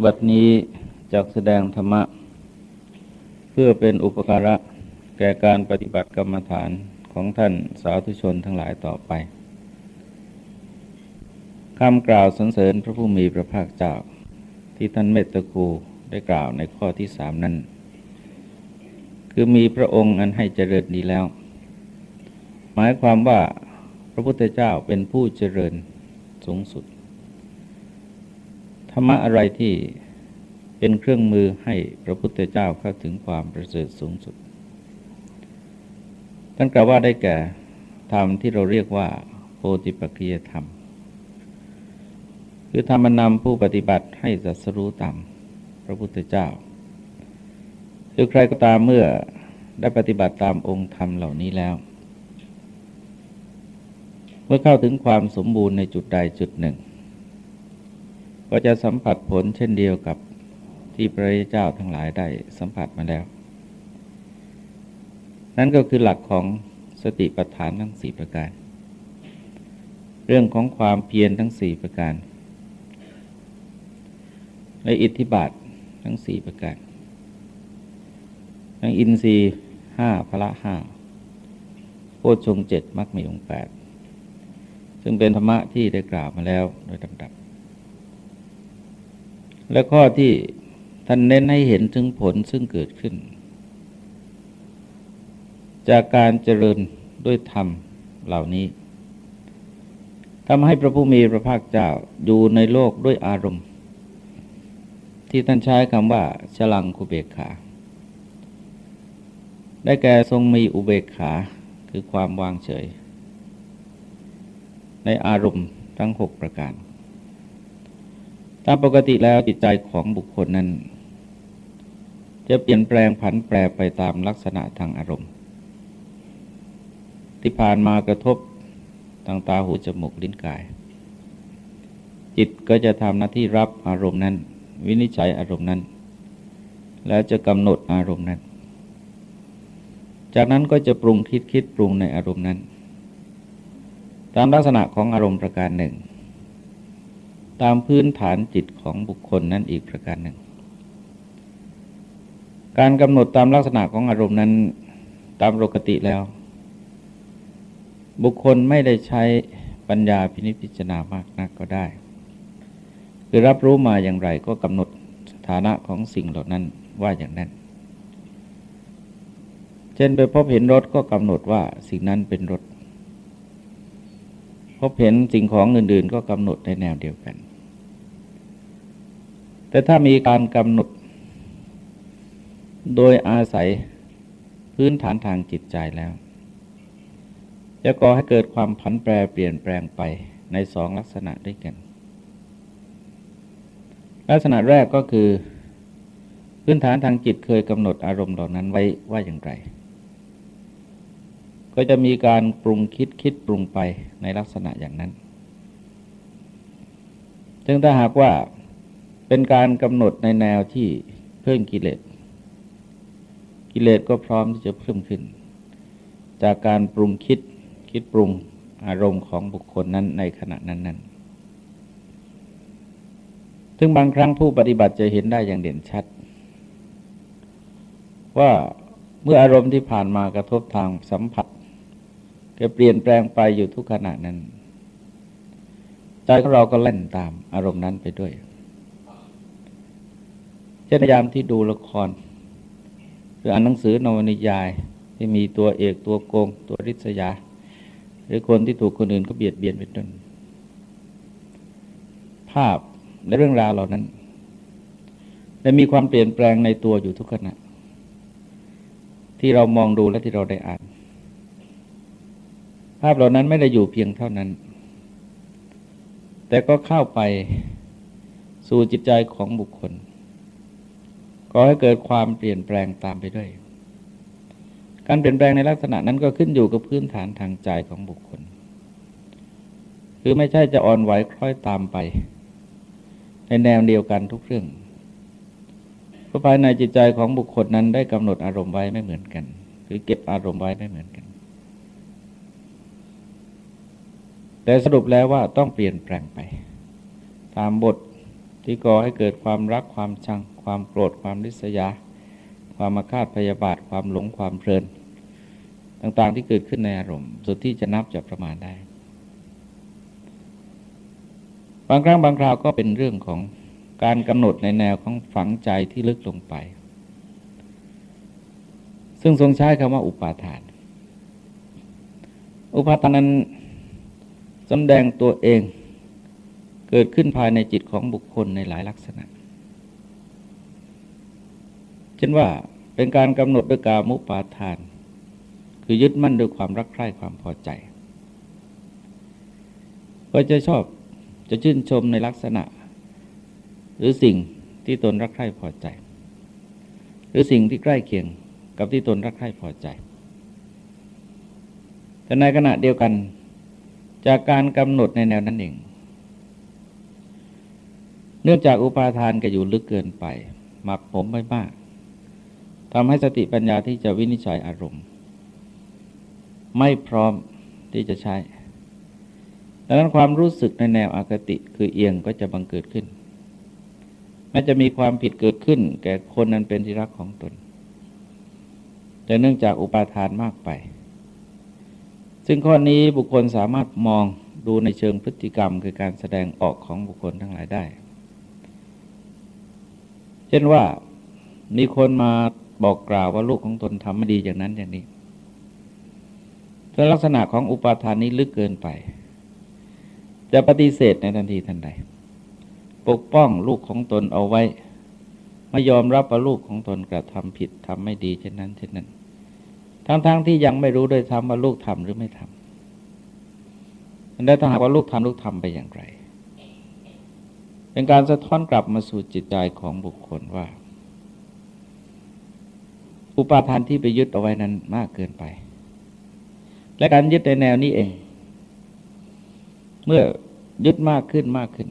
บัดนี้จักแสดงธรรมะ เพื่อเป็นอุปการะแก่การปฏิบัติกรรมฐานของท่านสาธุชนทั้งหลายต่อไปคำกล่าวสรรเสริญพระผู้มีพระภาคเจ้า ที่ท่านเมตตาคูได้กล่าวในข้อที่สามนั้น คือมีพระองค์อันให้เจริญดีแล้ว หมายความว่าพระพุทธเจ้าเป็นผู้เจริญสูงสุด ธรรมะอะไรที่เป็นเครื่องมือให้พระพุทธเจ้าเข้าถึงความประเสริฐสูงสุด ท่านกล่าวว่าได้แก่ธรรมที่เราเรียกว่าโพธิปัจจะธรรม คือธรรมนำผู้ปฏิบัติให้สัสรู้ตามพระพุทธเจ้า คือใครก็ตามเมื่อได้ปฏิบัติตามองค์ธรรมเหล่านี้แล้ว เมื่อเข้าถึงความสมบูรณ์ในจุดใดจุดหนึ่ง ก็จะสัมผัสผลเช่นเดียวกับที่พระเจ้าทั้งหลายได้สัมผัสมาแล้ว นั่นก็คือหลักของสติปัฏฐานทั้งสี่ประการ เรื่องของความเพียรทั้งสี่ประการในอิทธิบาททั้งสี่ประการทั้งอินทรีห้าพละห้าโพชงเจ็ดมักมีองแปดซึ่งเป็นธรรมะที่ได้กล่าวมาแล้วโดยลำดับ และข้อที่ท่านเน้นให้เห็นถึงผลซึ่งเกิดขึ้น จากการเจริญด้วยธรรมเหล่านี้ทำให้พระผู้มีพระภาคเจ้าอยู่ในโลกด้วยอารมณ์ ที่ท่านใช้คำว่าฉลังคุเบกขา ได้แก่ทรงมีอุเบกขาคือความวางเฉย ในอารมณ์ทั้งหกประการ ตามปกติแล้วจิตใจของบุคคลนั้น จะเปลี่ยนแปลงผันแปรไปตามลักษณะทางอารมณ์ ที่ผ่านมากระทบทางตาหูจมูกลิ้นกาย จิตก็จะทำหน้าที่รับอารมณ์นั้น วินิจฉัยอารมณ์นั้น แล้วจะกำหนดอารมณ์นั้น จากนั้นก็จะปรุงคิดคิดปรุงในอารมณ์นั้น ตามลักษณะของอารมณ์ประการหนึ่ง ตามพื้นฐานจิตของบุคคลนั้นอีกประการหนึ่ง การกำหนดตามลักษณะของอารมณ์นั้นตามปกติแล้ว บุคคลไม่ได้ใช้ปัญญาพินิจพิจารณามากนักก็ได้คือรับรู้มาอย่างไรก็กำหนดสถานะของสิ่งเหล่านั้นว่าอย่างนั้น เช่นไปพบเห็นรถก็กำหนดว่าสิ่งนั้นเป็นรถ พบเห็นสิ่งของอื่น ๆ ก็กำหนดในแนวเดียวกัน แต่ถ้ามีการกำหนด โดยอาศัยพื้นฐานทางจิตใจแล้ว จะก่อให้เกิดความผันแปรเปลี่ยนแปลงไปในสองลักษณะด้วยกัน ลักษณะแรกก็คือ พื้นฐานทางจิตเคยกำหนดอารมณ์เหล่านั้นไว้ว่าอย่างไร ก็จะมีการปรุงคิดคิดปรุงไปในลักษณะอย่างนั้นซึ่งถ้าหากว่าเป็นการกำหนดในแนวที่เพิ่มกิเลส กิเลสก็พร้อมที่จะเพิ่มขึ้น จากการปรุงคิดคิดปรุงอารมณ์ของบุคคลนั้นในขณะนั้นนั้นซึ่งบางครั้งผู้ปฏิบัติจะเห็นได้อย่างเด่นชัด ว่าเมื่ออารมณ์ที่ผ่านมากระทบทางสัมผัส ก็เปลี่ยนแปลงไปอยู่ทุกขณะนั้น ใจของเราก็เล่นตามอารมณ์นั้นไปด้วย เช่นยามที่ดูละคร หรืออ่านหนังสือนวนิยายที่มีตัวเอกตัวโกง ตัวริษยา หรือคนที่ถูกคนอื่นก็เบียดเบียนเป็นต้นภาพและเรื่องราวเหล่านั้นได้มีความเปลี่ยนแปลงในตัวอยู่ทุกขณะ ที่เรามองดูและที่เราได้อ่าน ภาพเหล่านั้นไม่ได้อยู่เพียงเท่านั้น แต่ก็เข้าไปสู่จิตใจของบุคคล ก็ให้เกิดความเปลี่ยนแปลงตามไปด้วย การเปลี่ยนแปลงในลักษณะนั้นก็ขึ้นอยู่กับพื้นฐานทางใจของบุคคล คือไม่ใช่จะอ่อนไหวคล้อยตามไป ในแนวเดียวกันทุกเรื่องเพราะภายในจิตใจของบุคคลนั้นได้กำหนดอารมณ์ไว้ไม่เหมือนกัน คือเก็บอารมณ์ไว้ไม่เหมือนกัน แต่สรุปแล้วว่าต้องเปลี่ยนแปลงไป ตามบทที่ก่อให้เกิดความรักความชัง ความโกรธความริษยา ความมาคาดพยาบาทความหลงความเพลิน ต่างๆที่เกิดขึ้นในอารมณ์ สุดที่จะนับจะประมาณได้ บางครั้งบางคราวก็เป็นเรื่องของการกำหนดในแนวของฝังใจที่ลึกลงไป ซึ่งทรงใช้คำว่าอุปาทาน อุปาทานนั้น สำแดงตัวเองเกิดขึ้นภายในจิตของบุคคลในหลายลักษณะ เช่นว่าเป็นการกำหนดด้วยกามุปาทาน คือยึดมั่นด้วยความรักใคร่ความพอใจ ก็จะชอบจะชื่นชมในลักษณะ หรือสิ่งที่ตนรักใคร่พอใจ หรือสิ่งที่ใกล้เคียงกับที่ตนรักใคร่พอใจ แต่ในขณะเดียวกัน จากการกำหนดในแนวนั้นเอง เนื่องจากอุปาทานก็อยู่ลึกเกินไป หมักผมไม่มากทำให้สติปัญญาที่จะวินิจฉัยอารมณ์ ไม่พร้อมที่จะใช้ดังนั้นความรู้สึกในแนวอากติคือเอียงก็จะบังเกิดขึ้นแม้จะมีความผิดเกิดขึ้น แก่คนนั้นเป็นที่รักของตน แต่เนื่องจากอุปาทานมากไป ซึ่งข้อนี้บุคคลสามารถมองดูในเชิงพฤติกรรม คือการแสดงออกของบุคคลทั้งหลายได้ เช่นว่ามีคนมาบอกกล่าวว่าลูกของตนทำไม่ดีอย่างนั้นอย่างนี้แต่ลักษณะของอุปาทานนี้ลึกเกินไป จะปฏิเสธในทันทีทันใด ปกป้องลูกของตนเอาไว้ ไม่ยอมรับว่าลูกของตนกระทำผิดทำไม่ดีเช่นนั้นเช่นนั้น ทั้งๆทที่ยังไม่รู้ด้วยซ้ำว่าลูกทำหรือไม่ทำแล้ถ้าหากว่าลูกทำลูกทำไปอย่างไร เป็นการสะท้อนกลับมาสู่จิตใจของบุคคลว่า อุปาทานที่ไปยึดเอาไว้นั้นมากเกินไป และการยึดในแนวนี้เอง เมื่อยึดมากขึ้นมากขึ้น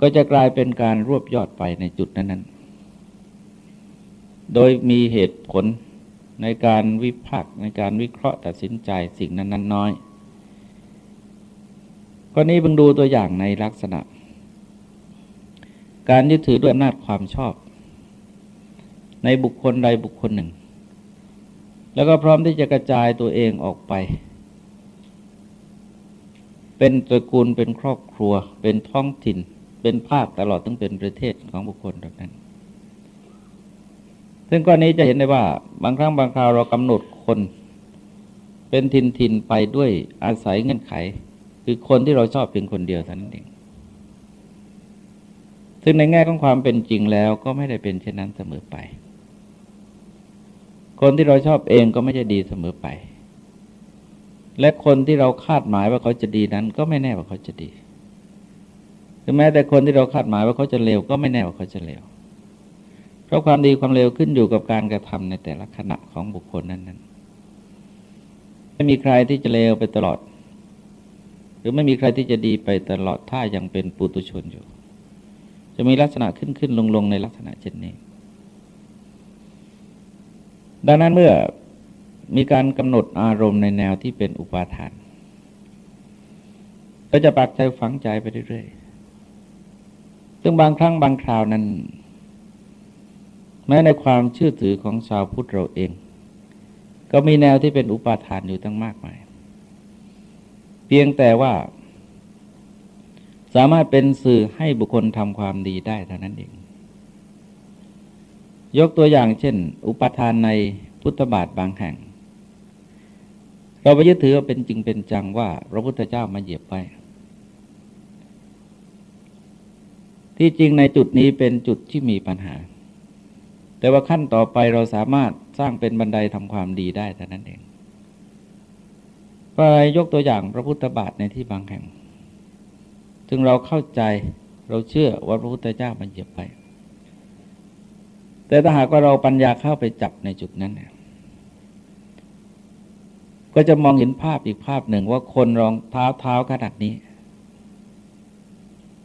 ก็จะกลายเป็นการรวบยอดไปในจุดนั้นๆ โดยมีเหตุผล ในการวิพากษ์ในการวิเคราะห์ตัดสินใจสิ่งนั้นๆน้อยข้อนี้บังดูตัวอย่างในลักษณะ การยึดถือด้วยอำนาจความชอบ ในบุคคลใดบุคคลหนึ่ง แล้วก็พร้อมที่จะกระจายตัวเองออกไป เป็นตระกูลเป็นครอบครัว เป็นท้องถิ่น เป็นภาคตลอดทั้งเป็นประเทศของบุคคลแบบนั้น ซึ่งก้อนนี้จะเห็นได้ว่า บางครั้งบางคราวเรากำหนดคน เป็นทินทินไปด้วยอาศัยเงื่อนไข คือคนที่เราชอบเพียงคนเดียวเท่านั้นเองซึ่งในแง่ของความเป็นจริงแล้วก็ไม่ได้เป็นเช่นนั้นเสมอไป คนที่เราชอบเองก็ไม่ใช่ดีเสมอไป และคนที่เราคาดหมายว่าเขาจะดีนั้น ก็ไม่แน่ว่าเขาจะดีถึงแม้แต่คนที่เราคาดหมายว่าเขาจะเลวก็ไม่แน่ว่าเขาจะเลว ราะความดีความเร็วขึ้นอยู่กับการกระทำในแต่ละขณะของบุคคลนั้นๆ ไม่มีใครที่จะเลวไปตลอด หรือไม่มีใครที่จะดีไปตลอดถ้ายังเป็นปุตุชนอยู่ จะมีลักษณะขึ้นขึ้นลงลงในลักษณะเช่นนี้ ดังนั้นเมื่อมีการกำหนดอารมณ์ในแนวที่เป็นอุปาทาน ก็จะปักใจฝังใจไปเรื่อยๆ ซึ่งบางครั้งบางคราวนั้น แม้ในความเชื่อถือของชาวพุทธเราเอง ก็มีแนวที่เป็นอุปาทานอยู่ตั้งมากมาย เพียงแต่ว่า สามารถเป็นสื่อให้บุคคลทำความดีได้เท่านั้นเอง ยกตัวอย่างเช่น อุปทานในพุทธบาทบางแห่ง เราไปยึดถือว่าเป็นจริงเป็นจังว่า พระพุทธเจ้ามาเหยียบไปที่จริงในจุดนี้เป็นจุดที่มีปัญหา แต่ว่าขั้นต่อไปเราสามารถสร้างเป็นบันไดทำความดีได้แต่นั้นเองไปยกตัวอย่างพระพุทธบาทในที่บางแห่งถึงเราเข้าใจเราเชื่อว่าพระพุทธเจ้ามันเหยียบไป แต่ถ้าหากว่าเราปัญญาเข้าไปจับในจุดนั้นเนี่ยก็จะมองเห็นภาพอีกภาพหนึ่งว่าคนรองเท้าเท้าขนาดนี้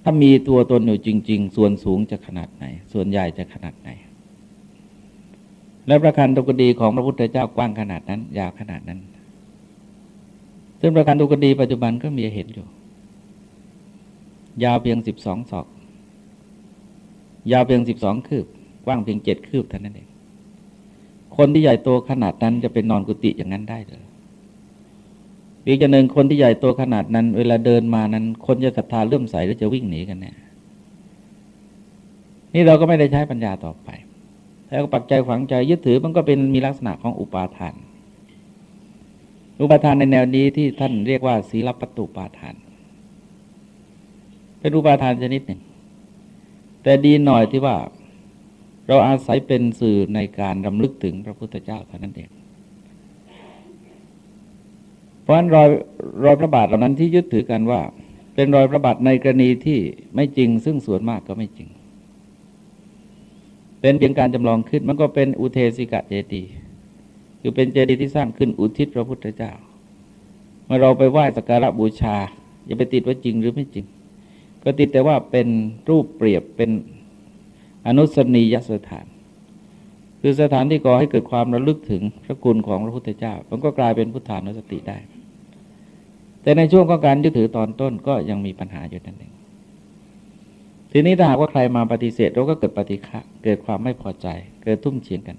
ถ้ามีตัวตนอยู่จริง ๆ ส่วนสูงจะขนาดไหน ส่วนใหญ่จะขนาดไหน และประคันตุกดีของพระพุทธเจ้ากว้างขนาดนั้น ยาวขนาดนั้น ซึ่งประคันตุกดีปัจจุบันก็มีเห็นอยู่ ยาวเพียงสิบสองศอก ยาวเพียงสิบสองคืบ กว้างเพียงเจ็ดคืบเท่านั้นเอง คนที่ใหญ่โตขนาดนั้นจะเป็นนอนกุฏิอย่างนั้นได้เลยอีกอย่างหนึ่งคนที่ใหญ่โตขนาดนั้น เวลาเดินมานั้น คนจะศรัทธาเลื่อมใสหรือจะวิ่งหนีกันแน่นี่เราก็ไม่ได้ใช้ปัญญาต่อไป แล้วก็ปักใจฝังใจยึดถือมันก็เป็นมีลักษณะของอุปาทาน อุปาทานในแนวนี้ที่ท่านเรียกว่าศีลปตุปาทาน เป็นอุปาทานชนิดหนึ่ง แต่ดีหน่อยที่ว่าเราอาศัยเป็นสื่อในการรำลึกถึงพระพุทธเจ้าเท่านั้นเองเพราะฉะนั้นรอยรอยพระบาทเหล่านั้นที่ยึดถือกันว่า เป็นรอยพระบาทในกรณีที่ไม่จริง ซึ่งส่วนมากก็ไม่จริง เป็นเพียงการจำลองขึ้นมันก็เป็นอุเทสิกะเจดีย์คือเป็นเจดีย์ที่สร้างขึ้นอุทิศพระพุทธเจ้า เมื่อเราไปไหว้สักการะบูชา อย่าไปติดว่าจริงหรือไม่จริง ก็ติดแต่ว่าเป็นรูปเปรียบเป็นอนุสนียสถาน คือสถานที่ก่อให้เกิดความระลึกถึงพระคุณของพระพุทธเจ้า มันก็กลายเป็นพุทธานุสติได้ แต่ในช่วงของการยึดถือตอนต้นก็ยังมีปัญหาอยู่นั่นเอง ทีนี้ถ้าหากว่าใครมาปฏิเสธเราก็เกิดปฏิฆะเกิดความไม่พอใจ เกิดทุ่มเฉียงกัน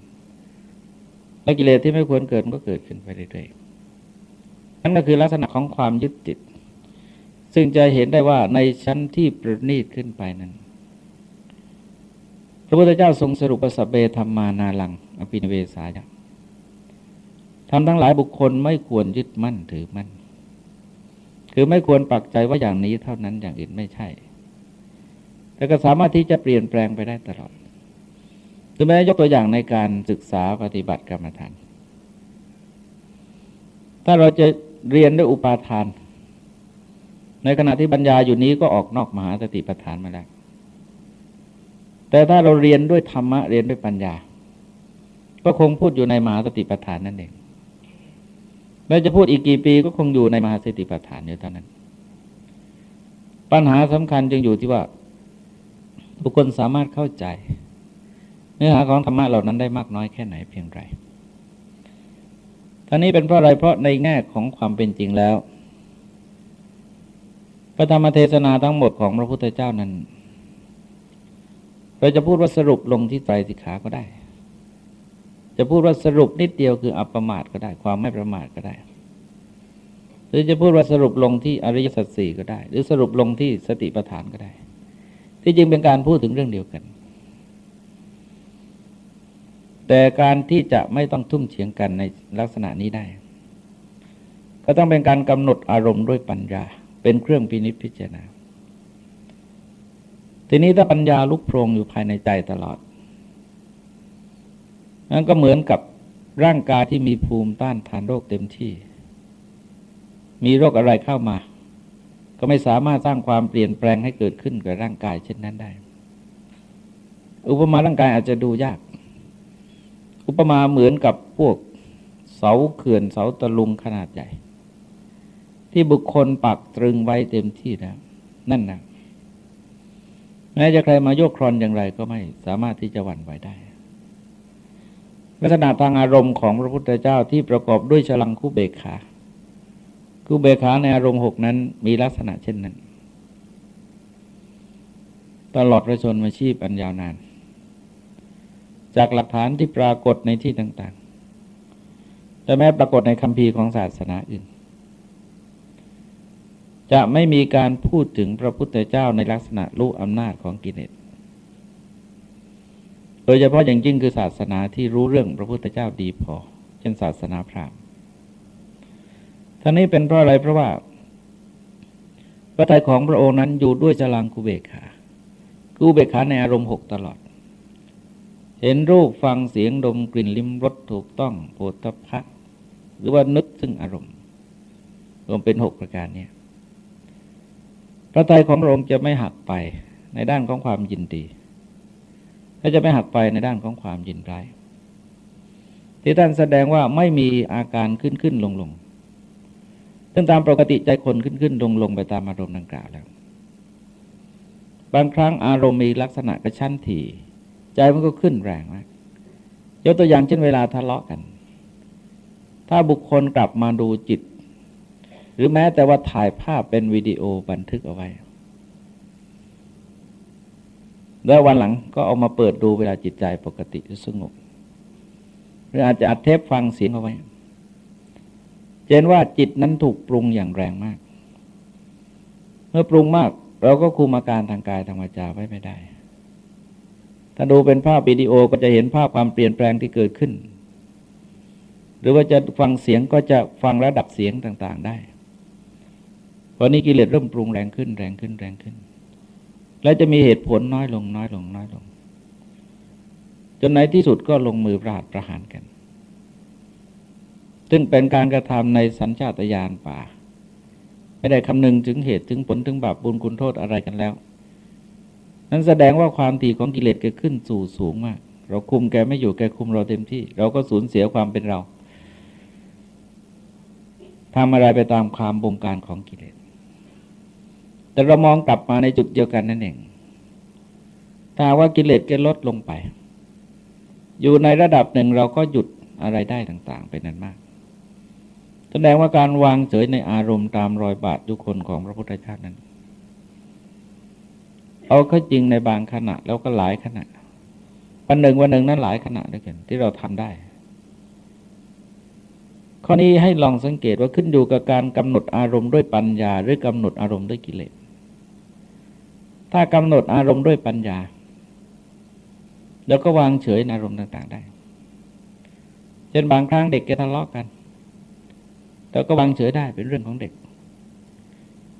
และกิเลสที่ไม่ควรเกิดก็เกิดขึ้นไปเรื่อยๆนั่นก็คือลักษณะของความยึดติด ซึ่งจะเห็นได้ว่าในชั้นที่ประณีตขึ้นไปนั้น พระพุทธเจ้าทรงสรุปปสัพเบธรรมานาลัง อภินเวสายะทำทั้งหลายบุคคลไม่ควรยึดมั่นถือมั่น คือไม่ควรปักใจว่าอย่างนี้เท่านั้นอย่างอื่นไม่ใช่ แต่ก็สามารถที่จะเปลี่ยนแปลงไปได้ตลอดถึงแม้ยกตัวอย่างในการศึกษาปฏิบัติกรรมฐาน ถ้าเราจะเรียนด้วยอุปาทาน ในขณะที่บรรยายอยู่นี้ก็ออกนอกมหาสติปัฏฐานมาแล้ว แต่ถ้าเราเรียนด้วยธรรมะเรียนด้วยปัญญา ก็คงพูดอยู่ในมหาสติปัฏฐานนั่นเองแม้จะพูดอีกกี่ปีก็คงอยู่ในมหาสติปัฏฐานอยู่เท่านั้น ปัญหาสำคัญจึงอยู่ที่ว่า บุคคลสามารถเข้าใจ เนื้อหาของธรรมะเหล่านั้นได้มากน้อยแค่ไหนเพียงไรท่านี้เป็นเพราะอะไรเพราะในแง่ของความเป็นจริงแล้ว พระธรรมเทศนาทั้งหมดของพระพุทธเจ้านั้น เราจะพูดว่าสรุปลงที่ไตรสิกขาก็ได้ จะพูดว่าสรุปนิดเดียวคืออัปประมาทก็ได้ ความไม่ประมาทก็ได้ หรือจะพูดว่าสรุปลงที่อริยสัจสี่ก็ได้ หรือสรุปลงที่สติปัฏฐานก็ได้ ที่จริงเป็นการพูดถึงเรื่องเดียวกัน แต่การที่จะไม่ต้องทุ่มเฉียงกันในลักษณะนี้ได้ ก็ต้องเป็นการกำหนดอารมณ์ด้วยปัญญา เป็นเครื่องพินิจพิจารณา ทีนี้ถ้าปัญญาลุกโพรงอยู่ภายในใจตลอดนั่นก็เหมือนกับร่างกายที่มีภูมิต้านทานโรคเต็มที่ มีโรคอะไรเข้ามา ก็ไม่สามารถสร้างความเปลี่ยนแปลงให้เกิดขึ้นกับร่างกาย เช่นนั้นได้ อุปมาร่างกายอาจจะดูยาก อุปมาเหมือนกับพวกเสาเขื่อนเสาตะลุงขนาดใหญ่ ที่บุคคลปักตรึงไว้เต็มที่แล้วนั่นนะแม้จะใครมาโยกครอนอย่างไรก็ไม่สามารถที่จะหวั่นไหวได้ลักษณะทางอารมณ์ของพระพุทธเจ้าที่ประกอบด้วยฉลังคู่เบกขา คู่เบกขาในอารมณ์หกนั้นมีลักษณะเช่นนั้น ตลอดระชนมาชีพอันยาวนาน จากหลักฐานที่ปรากฏในที่ต่างๆ แต่แม้ปรากฏในคำพีของศาสนาอื่น จะไม่มีการพูดถึงพระพุทธเจ้าในลักษณะรู้อำนาจของกิเลสโดยเฉพาะอย่างยิ่งคือศาสนาที่รู้เรื่องพระพุทธเจ้าดีพอ เช่นศาสนาพราหมณ์ ท่านี้เป็นเพราะอะไรเพราะว่า พระทัยของพระองค์นั้นอยู่ด้วยจลังกุเบกขากุเบกขาในอารมณ์หกตลอด เห็นรูปฟังเสียงดมกลิ่นลิ้มรสถูกต้องโผฏฐะหรือว่านึกซึ่งอารมณ์ รวมเป็นหกประการนี้พระทัยของพระองค์จะไม่หักไปในด้านของความยินดีและจะไม่หักไปในด้านของความยินร้ายที่ท่านแสดงว่าไม่มีอาการขึ้นขึ้นลงลง ซึ่งตามปกติใจคนขึ้นขึ้นลงลงไปตามอารมณ์ดังกล่าวแล้ว บางครั้งอารมณ์มีลักษณะกระชั้นถี่ใจมันก็ขึ้นแรงมากยกตัวอย่างเช่นเวลาทะเลาะกัน ถ้าบุคคลกลับมาดูจิต หรือแม้แต่ว่าถ่ายภาพเป็นวิดีโอบันทึกเอาไว้ แล้ววันหลังก็เอามาเปิดดูเวลาจิตใจปกติสงบหรืออาจจะอัดเทปฟังเสียงเอาไว้ เจนว่าจิตนั้นถูกปรุงอย่างแรงมาก เมื่อปรุงมาก เราก็คุมอาการทางกายทางวาจาไว้ไม่ได้ ถ้าดูเป็นภาพวิดีโอก็จะเห็นภาพความเปลี่ยนแปลงที่เกิดขึ้น หรือว่าจะฟังเสียงก็จะฟังระดับเสียงต่าง ๆ ได้ เพราะนี้กิเลสเริ่มปรุงแรงขึ้นแรงขึ้นแรงขึ้น และจะมีเหตุผลน้อยลงน้อยลงน้อยลง จนในที่สุดก็ลงมือประหารประหารกัน ซึ่งเป็นการกระทำในสัญชาตญาณป่า ไม่ได้คำนึงถึงเหตุถึงผลถึงบาปบุญคุณโทษอะไรกันแล้ว นั้นแสดงว่าความถี่ของกิเลสเกิดขึ้นสู่สูงมาก เราคุมแกไม่อยู่แกคุมเราเต็มที่ เราก็สูญเสียความเป็นเราทำอะไรไปตามความบงการของกิเลส แต่เรามองกลับมาในจุดเดียวกันนั่นเอง ถ้าว่ากิเลสแกลดลงไป อยู่ในระดับหนึ่งเราก็หยุดอะไรได้ต่างๆไปนั้นมาก แสดงว่าการวางเฉยในอารมณ์ตามรอยบาททุกคนของพระพุทธเจ้านั้น เอาเข้าจริงในบางขณะแล้วก็หลายขณะวันหนึ่งวันหนึ่งนั้นหลายขณะด้วยกัน ที่เราทำได้ ข้อนี้ให้ลองสังเกตว่าขึ้นอยู่กับการกำหนดอารมณ์ด้วยปัญญา หรือกำหนดอารมณ์ด้วยกิเลสถ้ากำหนดอารมณ์ด้วยปัญญา แล้วก็วางเฉยในอารมณ์ต่าง ๆ ได้เช่นบางครั้งเด็กแกทะเลาะกัน เราก็วางเฉยได้เป็นเรื่องของเด็ก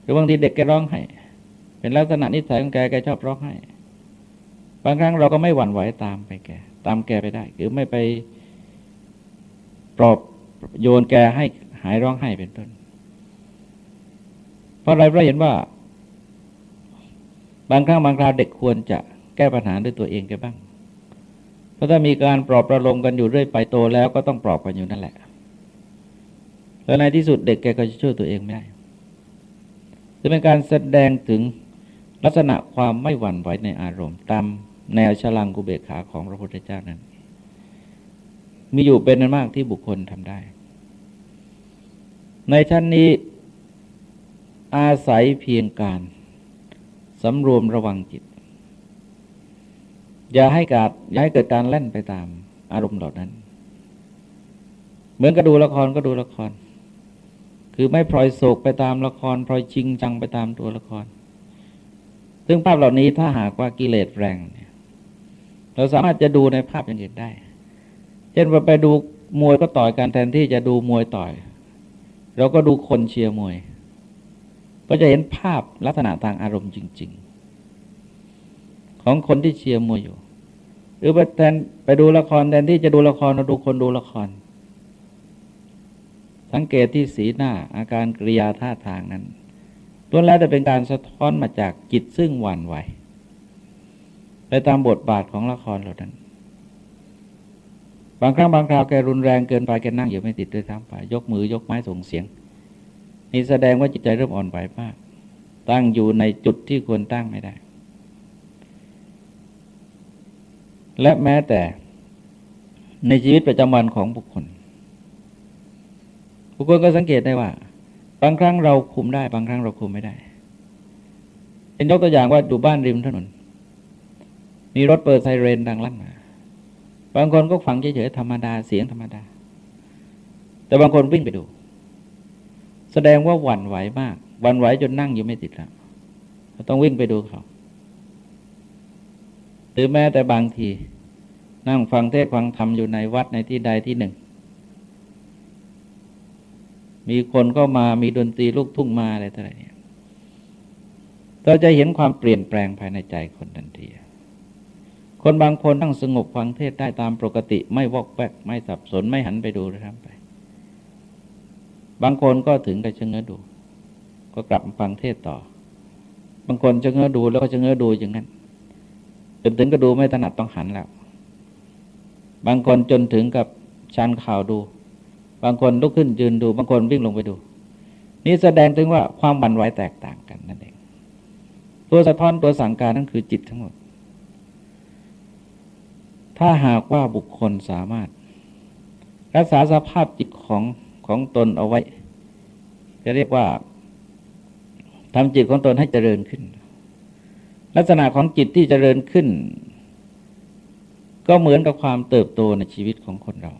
หรือบางทีเด็กแกร้องไห้เป็นลักษณะนิสัยของแกแกชอบร้องไห้บางครั้งเราก็ไม่หวั่นไหวตามไปแก ตามแกไปได้ หรือไม่ไปปลอบโยนแกให้หายร้องไห้เป็นต้น เพราะอะไรเพราะเห็นว่า บางครั้งบางคราวเด็กควรจะแก้ปัญหาด้วยตัวเองแกบ้าง เพราะถ้ามีการปลอบประโลมกันอยู่เรื่อยไปโตแล้วก็ต้องปลอบกันอยู่นั่นแหละ แล้วในที่สุดเด็กแกก็จะช่วยตัวเองไม่ได้จะเป็นการแสดงถึงลักษณะความไม่หวั่นไหวในอารมณ์ตามแนวฉลังกุเบกขาของพระพุทธเจ้านั้น มีอยู่เป็นนั้นมากที่บุคคลทำได้ ในชั้นนี้อาศัยเพียงการสำรวมระวังจิต อย่าให้กาดอย่าให้เกิดการเล่นไปตามอารมณ์เหล่านั้น เหมือนกับดูละครก็ดูละคร คือไม่พลอยโศกไปตามละครพลอยจริงจังไปตามตัวละคร ซึ่งภาพเหล่านี้ถ้าหากว่ากิเลสแรงเนี่ยเราสามารถจะดูในภาพอย่างอื่นได้ เช่นว่าไปดูมวยก็ต่อยกันแทนที่จะดูมวยต่อย เราก็ดูคนเชียร์มวย ก็จะเห็นภาพลักษณะทางอารมณ์จริง ๆ ของคนที่เชียร์มวยอยู่ หรือไปแทนไปดูละครแทนที่จะดูละครเราดูคนดูละคร สังเกตที่สีหน้าอาการกริยาท่าทางนั้นล้วนแล้วแต่เป็นการสะท้อนมาจากจิตซึ่งหวั่นไหว ไปตามบทบาทของละครเหล่านั้น บางครั้งบางคราวแกรุนแรงเกินไปแกนั่งอยู่ไม่ติดด้วยซ้ำไปยกมือยกไม้ส่งเสียง นี่แสดงว่าจิตใจเริ่มอ่อนไหวมาก ตั้งอยู่ในจุดที่ควรตั้งไม่ได้ และแม้แต่ในชีวิตประจำวันของบุคคล บุคคลก็สังเกตได้ว่า บางครั้งเราคุมได้ บางครั้งเราคุมไม่ได้เป็นยกตัวอย่างว่าอยู่บ้านริมถนน มีรถเปิดไซเรนดังลั่นมาบางคนก็ฟังเฉยๆธรรมดาเสียงธรรมดา แต่บางคนวิ่งไปดู แสดงว่าหวั่นไหวมากหวั่นไหวจนนั่งอยู่ไม่ติดแล้วต้องวิ่งไปดูเขาหรือแม้แต่บางที นั่งฟังเทศฟังธรรมอยู่ในวัดในที่ใดที่หนึ่ง มีคนก็มามีดนตรีลูกทุ่งมาอะไรต่ออะไรเนี่ยเราจะเห็นความเปลี่ยนแปลงภายในใจคนทันที คนบางคนนั่งสงบฟังเทศได้ตามปกติ ไม่วอกแวกไม่สับสนไม่หันไปดูเลยครับไป บางคนก็ถึงกับชะเง้อดู ก็กลับฟังเทศต่อ บางคนชะเง้อดูแล้วก็ชะเง้อดูอย่างนั้น จนถึงก็ดูไม่ถนัดต้องหันแล้ว บางคนจนถึงกับชันข่าวดู บางคนลุกขึ้นยืนดู บางคนวิ่งลงไปดู นี่แสดงถึงว่าความบันไหวแตกต่างกันนั่นเอง ตัวสะท้อนตัวสั่งการนั่นคือจิตทั้งหมด ถ้าหากว่าบุคคลสามารถ รักษาสภาพจิตของของตนเอาไว้ จะเรียกว่าทำจิตของตนให้เจริญขึ้น ลักษณะของจิตที่เจริญขึ้น ก็เหมือนกับความเติบโตในชีวิตของคนเรา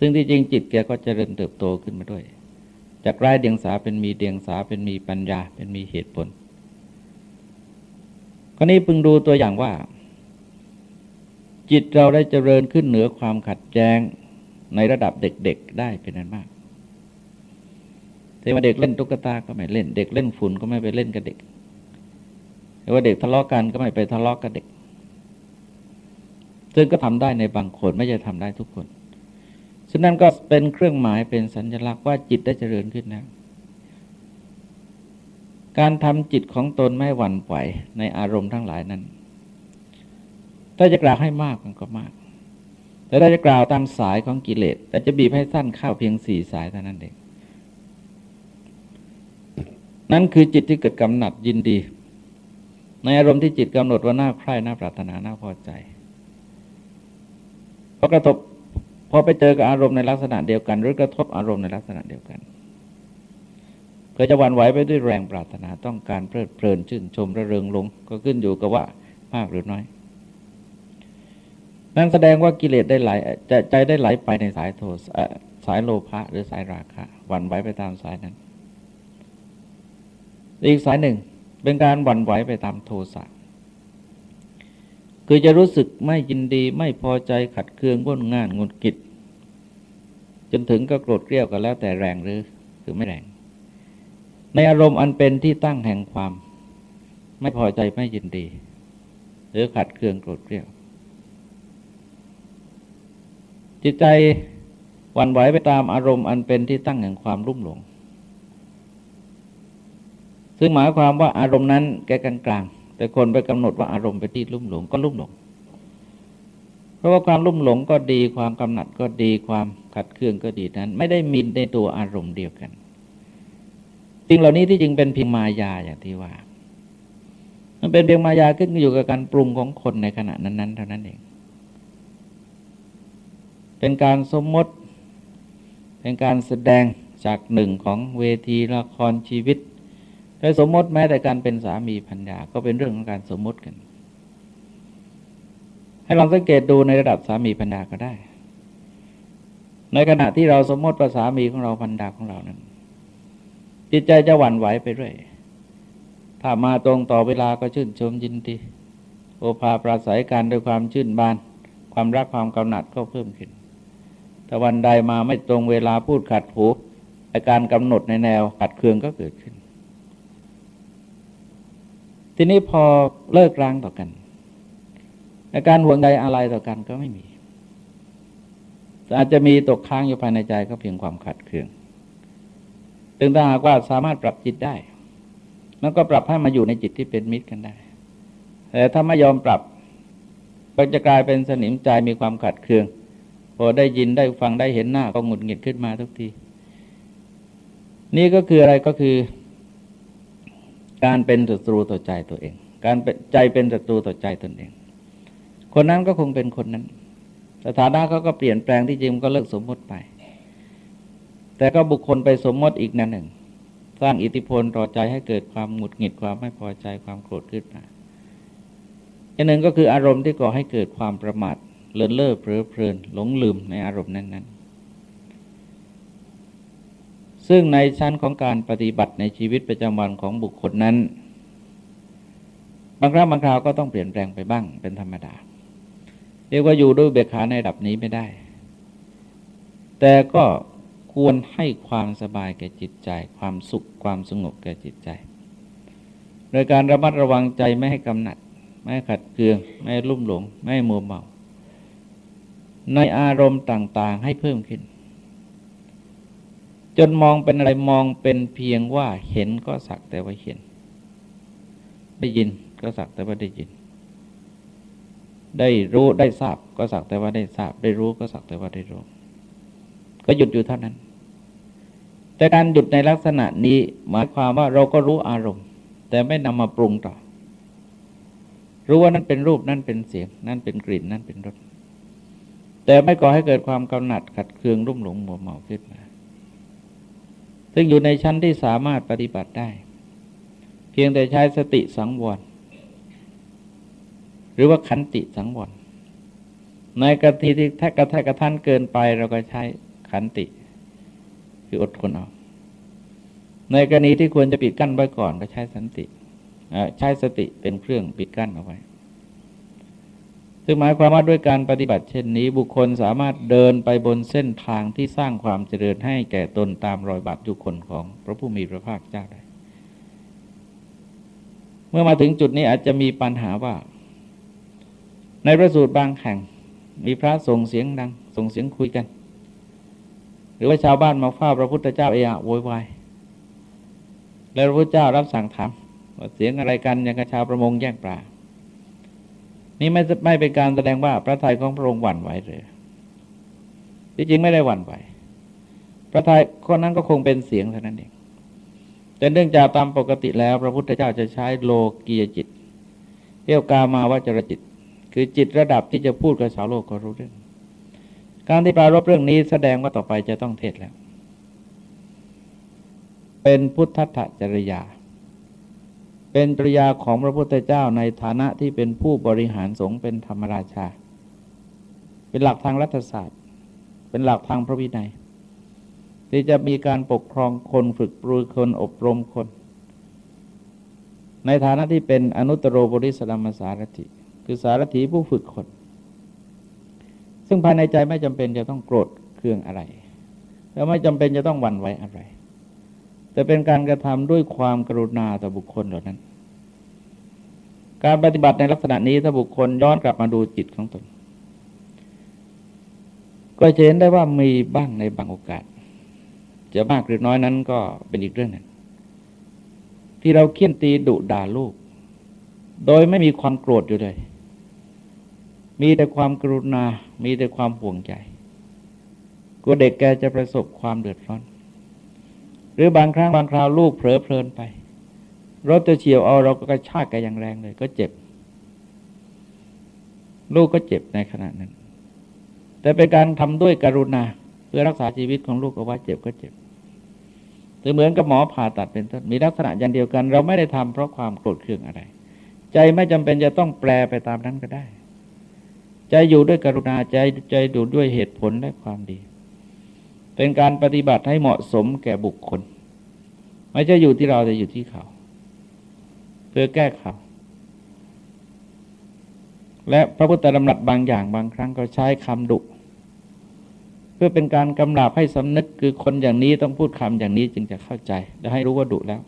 ซึ่งที่จริงจิตแกก็จเจริญเติบโตขึ้นมาด้วย จากไร้เดียงสาเป็นมีเดียงสาเป็นมีปัญญา เป็นมีเหตุผลราวนี้พึงดูตัวอย่างว่า จิตเราได้เจริญขึ้นเหนือความขัดแย้งในระดับเด็กๆได้เป็นนั้นมากแต่ว่าเด็กเล่นตุ๊กตาก็ไม่เล่น เด็กเล่นฝุ่นก็ไม่ไปเล่นกับเด็กแต่ว่าเด็กทะเลาะกันก็ไม่ไปทะเลาะกับเด็ก ซึ่งก็ทำได้ในบางคนไม่ใช่ทำได้ทุกคน ฉะนั้นก็เป็นเครื่องหมายเป็นสัญลักษณ์ว่าจิตได้เจริญขึ้นแล้วการทำจิตของตนไม่หวั่นไหวในอารมณ์ทั้งหลายนั้น ถ้าจะกล่าวให้มากมันก็มาก แต่ถ้าจะกล่าวตามสายของกิเลส แต่จะบีบให้สั้นเข้าเพียงสี่สายเท่านั้นเอง นั่นคือจิตที่เกิดกำหนัดยินดี ในอารมณ์ที่จิตกำหนดว่าน่าใคร่น่าปรารถนาน่าพอใจพอกระทบ พอไปเจอกับอารมณ์ในลักษณะเดียวกัน หรือกระทบอารมณ์ในลักษณะเดียวกันก็จะวันไหวไปด้วยแรงปรารถนาต้องการเพลิดเพลินชื่นชมระเริงลง ก็ขึ้นอยู่กับว่ามากหรือน้อย นั่นแสดงว่ากิเลสได้ไหลจใจได้ไหลไปในสายโทสสายโลภะหรือสายราคะวันไหวไปตามสายนั้น อีกสายหนึ่งเป็นการวันไหวไปตามโทสะ คือจะรู้สึกไม่ยินดีไม่พอใจขัดเคืองว้นงานงุดกิจ จนถึงก็โกรธเกรี้ยวกันแล้วแต่แรงหรือคือไม่แรง ในอารมณ์อันเป็นที่ตั้งแห่งความ ไม่พอใจไม่ยินดี หรือขัดเคืองโกรธเกรี้ยว จิตใจวันไหวไปตามอารมณ์อันเป็นที่ตั้งแห่งความรุ่มหลงซึ่งหมายความว่าอารมณ์นั้นแกกลางๆ แต่คนไปกำหนดว่าอารมณ์ไปที่รุ่มหลงก็รุ่มหลง เพราะว่าความรุ่มหลงก็ดีความกำหนัดก็ดีความขัดเคืองก็ดีนั้น ไม่ได้มีในตัวอารมณ์เดียวกันสิ่งเหล่านี้ที่จริงเป็นเพียงมายาอย่างที่ว่า มันเป็นเพียงมายาขึ้นอยู่กับการปรุงของคนในขณะนั้นๆเท่านั้นเอง เป็นการสมมติ เป็นการแสดงจากหนึ่งของเวทีละครชีวิต โดยสมมติแม้แต่การเป็นสามีพัญญาก็เป็นเรื่องของการสมมติกัน ให้ลองสังเกตดูในระดับสามีพัญญาก็ได้ ในขณะที่เราสมมติว่าสามีของเราพัญญาของเรานั้น จิตใจจะหวั่นไหวไปเรื่อยถ้ามาตรงต่อเวลาก็ชื่นชมยินดีโอภาปราศัยการด้วยความชื่นบาน ความรักความกำหนัดก็เพิ่มขึ้นแต่วันใดมาไม่ตรงเวลาพูดขัดหูอาการกำหนดในแนวขัดเคืองก็เกิดขึ้น ทีนี้พอเลิกร้างต่อกันอาการห่วงใยอะไรต่อกันก็ไม่มีอาจจะมีตกค้างอยู่ภายในใจก็เพียงความขัดเคืองถึงถ้าหากว่าสามารถปรับจิตได้ มันก็ปรับให้มาอยู่ในจิตที่เป็นมิตรกันได้ แต่ถ้าไม่ยอมปรับก็จะกลายเป็นสนิมใจมีความขัดเคือง พอได้ยินได้ฟังได้เห็นหน้าก็หงุดหงิดขึ้นมาทุกที นี่ก็คืออะไรก็คือ การเป็นศัตรูต่อใจตัวเอง การใจเป็นศัตรูต่อใจตนเอง คนนั้นก็คงเป็นคนนั้น สถานะเขาก็เปลี่ยนแปลงที่จริงก็เลิกสมมติไป แต่ก็บุคคลไปสมมติอีกนั่นหนึ่ง สร้างอิทธิพลต่อใจให้เกิดความหงุดหงิดความไม่พอใจความโกรธขึ้นมาอันหนึ่งก็คืออารมณ์ที่ก่อให้เกิดความประมาทเลินเล่อเพลิเพลิน หลงลืมในอารมณ์นั้นๆ ซึ่งในชั้นของการปฏิบัติในชีวิตประจำวันของบุคคลนั้น บางครั้งบางคราวก็ต้องเปลี่ยนแปลงไปบ้างเป็นธรรมดา เรียกว่าอยู่ด้วยเบียขาในระดับนี้ไม่ได้ แต่ก็ควรให้ความสบายแก่จิตใจ ความสุขความสงบแก่จิตใจ โดยการระมัดระวังใจไม่ให้กำหนัด ไม่ขัดเคือง ไม่ลุ่มหลง ไม่มัวเมา ในอารมณ์ต่าง ๆ ให้เพิ่มขึ้น จนมองเป็นอะไรมองเป็นเพียงว่าเห็นก็สักแต่ว่าเห็น ได้ยินก็สักแต่ว่าได้ยิน ได้รู้ได้ทราบก็สักแต่ว่าได้ทราบ ได้รู้ก็สักแต่ว่าได้รู้ ก็หยุดอยู่เท่านั้น แต่การหยุดในลักษณะนี้ หมายความว่าเราก็รู้อารมณ์ แต่ไม่นำมาปรุงต่อ รู้ว่านั่นเป็นรูปนั่นเป็นเสียง นั่นเป็นกลิ่นนั่นเป็นรสแต่ไม่ก่อให้เกิดความกำหนัดขัดเคืองรุ่มหลงมัวเมาขึ้นมา ซึ่งอยู่ในชั้นที่สามารถปฏิบัติได้ เพียงแต่ใช้สติสังวรหรือว่าขันติสังวรในกรณีที่แทกกระแทกกระทันเกินไปเราก็ใช้ขันติ คืออดทนเอาในกรณีที่ควรจะปิดกั้นไว้ก่อนก็ใช้สันติใช้สติเป็นเครื่องปิดกั้นเอาไว้ ซึ่งหมายความว่าด้วยการปฏิบัติเช่นนี้ บุคคลสามารถเดินไปบนเส้นทางที่สร้างความเจริญให้แก่ตนตามรอยบาทยุคนของพระผู้มีพระภาคเจ้าได้ เมื่อมาถึงจุดนี้อาจจะมีปัญหาว่า ในพระสูตรบางแห่ง มีพระส่งเสียงดัง ส่งเสียงคุยกัน หรือว่าชาวบ้านมาเฝ้าพระพุทธเจ้าเอะโวยวายแล้วพระพุทธเจ้ารับสั่งถามว่าเสียงอะไรกันอย่างกับชาวประมงแย่งปลา นี่ไม่ไม่เป็นการแสดงว่าพระทัยของพระองค์หวั่นไหวเลยที่จริงไม่ได้หวั่นไหวพระทัยคนนั้นก็คงเป็นเสียงเท่านั้นเองแต่เนื่องจากตามปกติแล้ว พระพุทธเจ้าจะใช้โลกียจิตเรียกกามาวจรจิต คือจิตระดับที่จะพูดกับสาวโลกก็รู้เรื่อง การที่ปรารบเรื่องนี้แสดงว่าต่อไปจะต้องเทศแล้ว เป็นพุทธะจริยา เป็นจริยาของพระพุทธเจ้าในฐานะที่เป็นผู้บริหารสงฆ์เป็นธรรมราชา เป็นหลักทางรัฐศาสตร์ เป็นหลักทางพระวินัย ที่จะมีการปกครองคนฝึกปรือคนอบรมคน ในฐานะที่เป็นอนุตตรบริสลามสารถิคือสารถีผู้ฝึกคน ซึ่งภายในใจไม่จำเป็นจะต้องโกรธเครื่องอะไร แล้วไม่จำเป็นจะต้องหวั่นไหวอะไร แต่เป็นการกระทำด้วยความกรุณาต่อบุคคลเหล่านั้น การปฏิบัติในลักษณะนี้ถ้าบุคคลย้อนกลับมาดูจิตของตน ก็จะเห็นได้ว่ามีบ้างในบางโอกาส จะมากหรือน้อยนั้นก็เป็นอีกเรื่องหนึ่งที่เราเคี่ยนตีดุด่าลูก โดยไม่มีความโกรธอยู่เลย มีแต่ความกรุณา มีแต่ความห่วงใจกลัวเด็กแกจะประสบความเดือดร้อน หรือบางครั้งบางคราวลูกเผลอเพลินไปรถจะเฉียวเอาเราก็กระชากแกอย่างแรงเลย ก็เจ็บ ลูกก็เจ็บในขณะนั้น แต่เป็นการทำด้วยกรุณา เพื่อรักษาชีวิตของลูกเอาไว้เจ็บก็เจ็บหรือเหมือนกับหมอผ่าตัดเป็นต้นมีลักษณะอย่างเดียวกัน เราไม่ได้ทำเพราะความโกรธเคืองอะไร ใจไม่จำเป็นจะต้องแปลไปตามนั้นก็ได้ ใจอยู่ด้วยกรุณาใจใจอยู่ด้วยเหตุผลและความดี เป็นการปฏิบัติให้เหมาะสมแก่บุคคล ไม่ใช่อยู่ที่เราแต่อยู่ที่เขา เพื่อแก้ข่าวและพระพุทธดำรัสบางอย่างบางครั้งก็ใช้คำดุ เพื่อเป็นการกำราบให้สำนึกคือคนอย่างนี้ต้องพูดคำอย่างนี้จึงจะเข้าใจ และให้รู้ว่าดุแล้ว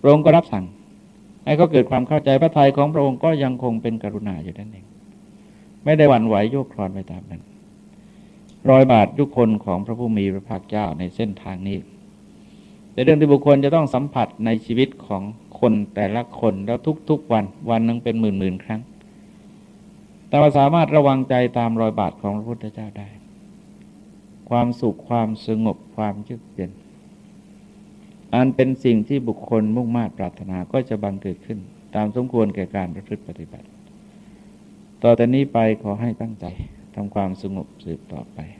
พระองค์ก็รับสั่ง ให้เขาเกิดความเข้าใจพระทัยของพระองค์ก็ยังคงเป็นกรุณาอยู่นั่นเอง ไม่ได้หวั่นไหวโยกคลอนไปตามนั้น รอยบาทยุคนของพระผู้มีพระภาคเจ้าในเส้นทางนี้ แต่เรื่องที่บุคคลจะต้องสัมผัสในชีวิตของคนแต่ละคนแล้วทุกๆวันวันนึงเป็นหมื่นๆครั้ง แต่ว่าสามารถระวังใจตามรอยบาทของพระพุทธเจ้าได้ ความสุขความสงบความเยือกเย็นอันเป็นสิ่งที่บุคคลมุ่งมา่ปรารถนาก็จะบังเกิดขึ้น ตามสมควรแก่การประพฤติปฏิบัติ ต่อแต่นี้ไปขอให้ตั้งใจทำความสงบสืบต่อไป